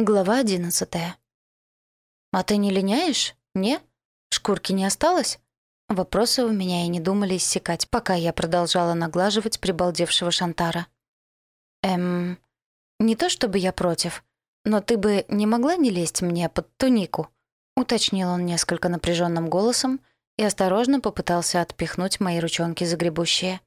Глава одиннадцатая. «А ты не линяешь? Не? Шкурки не осталось?» Вопросы у меня и не думали иссякать, пока я продолжала наглаживать прибалдевшего Шантара. «Эм, не то чтобы я против, но ты бы не могла не лезть мне под тунику?» уточнил он несколько напряженным голосом и осторожно попытался отпихнуть мои ручонки загребущие.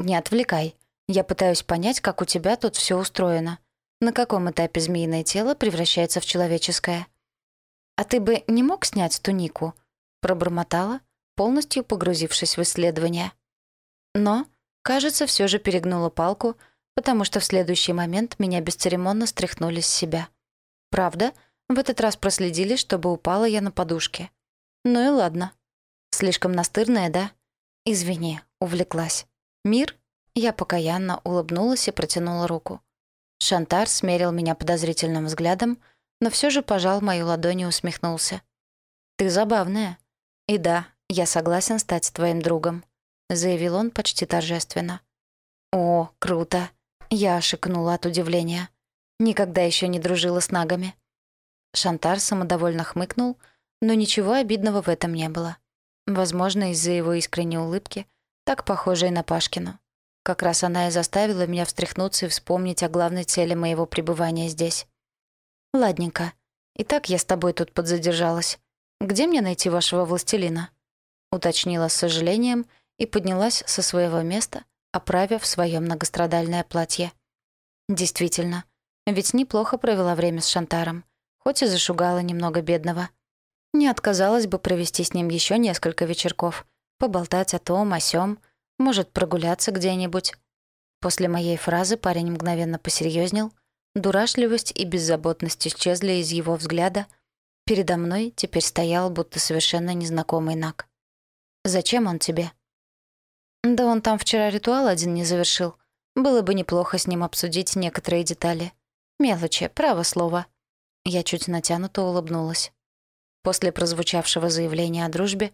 «Не отвлекай. Я пытаюсь понять, как у тебя тут все устроено. На каком этапе змеиное тело превращается в человеческое? «А ты бы не мог снять тунику?» — пробормотала, полностью погрузившись в исследование. Но, кажется, все же перегнула палку, потому что в следующий момент меня бесцеремонно стряхнули с себя. Правда, в этот раз проследили, чтобы упала я на подушке. Ну и ладно. Слишком настырная, да? Извини, увлеклась. Мир? Я покаянно улыбнулась и протянула руку. Шантар смерил меня подозрительным взглядом, но все же пожал мою ладонь и усмехнулся. «Ты забавная. И да, я согласен стать твоим другом», — заявил он почти торжественно. «О, круто!» — я шикнула от удивления. Никогда еще не дружила с нагами. Шантар самодовольно хмыкнул, но ничего обидного в этом не было. Возможно, из-за его искренней улыбки, так похожей на Пашкину. Как раз она и заставила меня встряхнуться и вспомнить о главной цели моего пребывания здесь. «Ладненько. Итак, я с тобой тут подзадержалась. Где мне найти вашего властелина?» Уточнила с сожалением и поднялась со своего места, оправив свое многострадальное платье. Действительно, ведь неплохо провела время с Шантаром, хоть и зашугала немного бедного. Не отказалась бы провести с ним еще несколько вечерков, поболтать о том, о сём, может, прогуляться где-нибудь?» После моей фразы парень мгновенно посерьезнел, дурашливость и беззаботность исчезли из его взгляда. Передо мной теперь стоял будто совершенно незнакомый Нак. «Зачем он тебе?» «Да он там вчера ритуал один не завершил. Было бы неплохо с ним обсудить некоторые детали. Мелочи, право слово». Я чуть натянуто улыбнулась. После прозвучавшего заявления о дружбе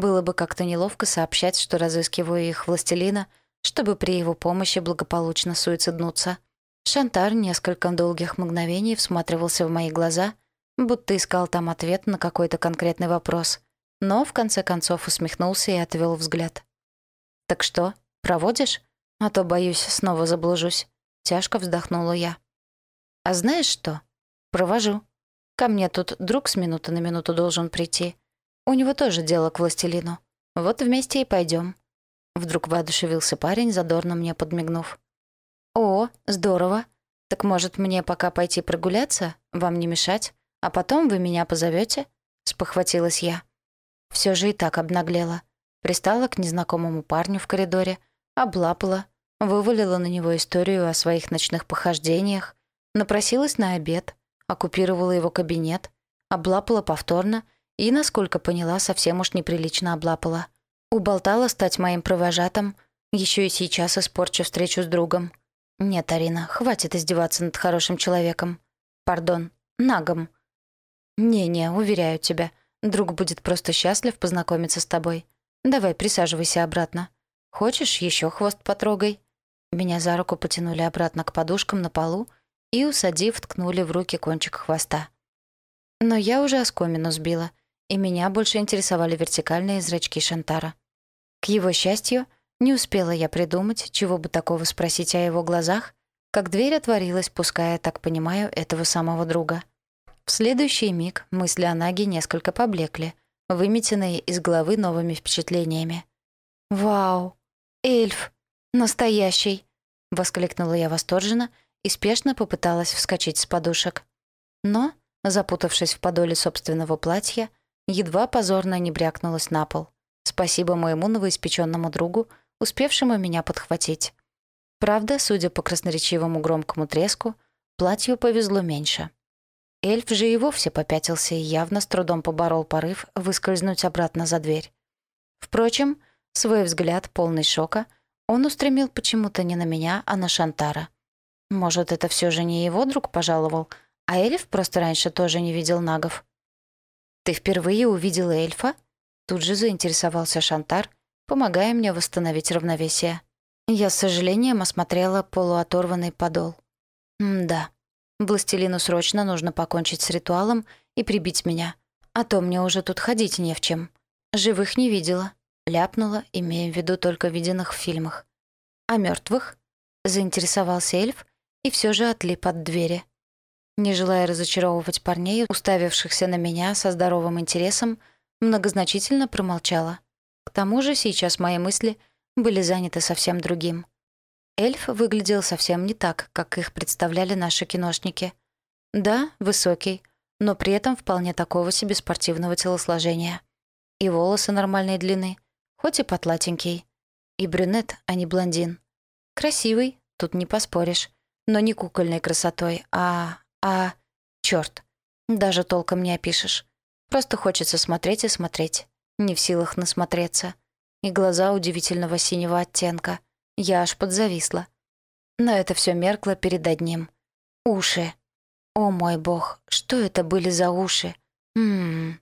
было бы как-то неловко сообщать, что разыскиваю их властелина, чтобы при его помощи благополучно суициднуться. Шантар несколько долгих мгновений всматривался в мои глаза, будто искал там ответ на какой-то конкретный вопрос, но в конце концов усмехнулся и отвел взгляд. «Так что, проводишь? А то, боюсь, снова заблужусь». Тяжко вздохнула я. «А знаешь что? Провожу. Ко мне тут друг с минуты на минуту должен прийти. У него тоже дело к властелину. Вот вместе и пойдем. Вдруг воодушевился парень, задорно мне подмигнув. «О, здорово. Так может, мне пока пойти прогуляться? Вам не мешать? А потом вы меня позовете? Спохватилась я. Все же и так обнаглела. Пристала к незнакомому парню в коридоре, облапала, вывалила на него историю о своих ночных похождениях, напросилась на обед, оккупировала его кабинет, облапала повторно и, насколько поняла, совсем уж неприлично облапала. Уболтала стать моим провожатым, еще и сейчас испорчу встречу с другом. Нет, Арина, хватит издеваться над хорошим человеком. Пардон, нагом. Не-не, уверяю тебя, друг будет просто счастлив познакомиться с тобой. Давай, присаживайся обратно. Хочешь, еще хвост потрогай? Меня за руку потянули обратно к подушкам на полу и, усадив, ткнули в руки кончик хвоста. Но я уже оскомину сбила — и меня больше интересовали вертикальные зрачки Шантара. К его счастью, не успела я придумать, чего бы такого спросить о его глазах, как дверь отворилась, пуская, так понимаю, этого самого друга. В следующий миг мысли о Наге несколько поблекли, выметенные из головы новыми впечатлениями. «Вау! Эльф! Настоящий!» — воскликнула я восторженно и спешно попыталась вскочить с подушек. Но, запутавшись в подоле собственного платья, едва позорно не брякнулась на пол. Спасибо моему новоиспеченному другу, успевшему меня подхватить. Правда, судя по красноречивому громкому треску, платью повезло меньше. Эльф же и вовсе попятился и явно с трудом поборол порыв выскользнуть обратно за дверь. Впрочем, свой взгляд, полный шока, он устремил почему-то не на меня, а на Шантара. Может, это все же не его друг пожаловал, а Эльф просто раньше тоже не видел нагов. «Ты впервые увидела эльфа?» Тут же заинтересовался Шантар, помогая мне восстановить равновесие. Я с сожалением осмотрела полуоторванный подол. М-да. Властелину срочно нужно покончить с ритуалом и прибить меня. А то мне уже тут ходить не в чем. Живых не видела. Ляпнула, имея в виду только виденных в фильмах. А мертвых? Заинтересовался эльф и все же отлип от двери. Не желая разочаровывать парней, уставившихся на меня со здоровым интересом, многозначительно промолчала. К тому же сейчас мои мысли были заняты совсем другим. Эльф выглядел совсем не так, как их представляли наши киношники. Да, высокий, но при этом вполне такого себе спортивного телосложения. И волосы нормальной длины, хоть и потлатенький. И брюнет, а не блондин. Красивый, тут не поспоришь, но не кукольной красотой, а... а... чёрт, даже толком не опишешь. Просто хочется смотреть и смотреть. Не в силах насмотреться. И глаза удивительного синего оттенка. Я аж подзависла. Но это все меркло перед одним. Уши. О мой бог, что это были за уши? Ммм.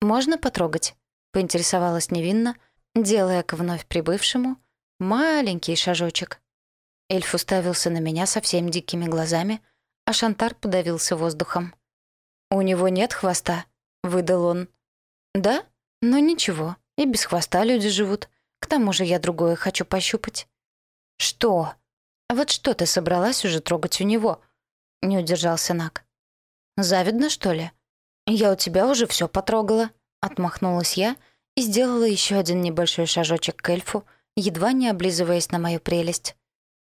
Можно потрогать? Поинтересовалась невинно, делая к вновь прибывшему маленький шажочек. Эльф уставился на меня совсем дикими глазами, а Шантар подавился воздухом. «У него нет хвоста», — выдал он. «Да? Но ничего, и без хвоста люди живут. К тому же я другое хочу пощупать». «Что? Вот что ты собралась уже трогать у него?» — не удержался Нак. «Завидно, что ли? Я у тебя уже все потрогала», — отмахнулась я и сделала еще один небольшой шажочек к эльфу, едва не облизываясь на мою прелесть.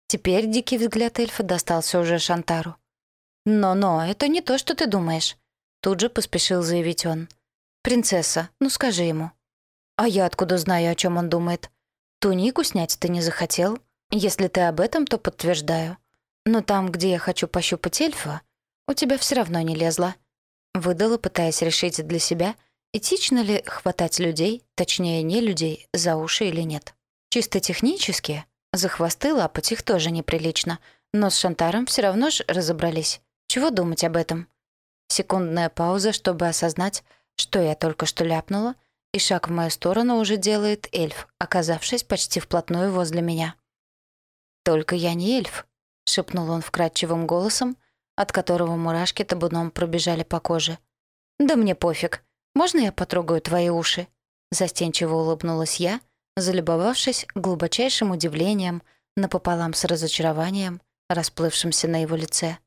Теперь дикий взгляд эльфа достался уже Шантару. «Но-но, это не то, что ты думаешь», — тут же поспешил заявить он. «Принцесса, ну скажи ему». «А я откуда знаю, о чем он думает? Тунику снять ты не захотел? Если ты об этом, то подтверждаю. Но там, где я хочу пощупать эльфа, у тебя все равно не лезло». Выдала, пытаясь решить для себя, этично ли хватать людей, точнее, не людей, за уши или нет. Чисто технически, за хвосты лапать их тоже неприлично, но с Шантаром все равно ж разобрались. Чего думать об этом? Секундная пауза, чтобы осознать, что я только что ляпнула, и шаг в мою сторону уже делает эльф, оказавшись почти вплотную возле меня. «Только я не эльф», — шепнул он вкрадчивым голосом, от которого мурашки табуном пробежали по коже. «Да мне пофиг. Можно я потрогаю твои уши?» Застенчиво улыбнулась я, залюбовавшись глубочайшим удивлением напополам с разочарованием, расплывшимся на его лице.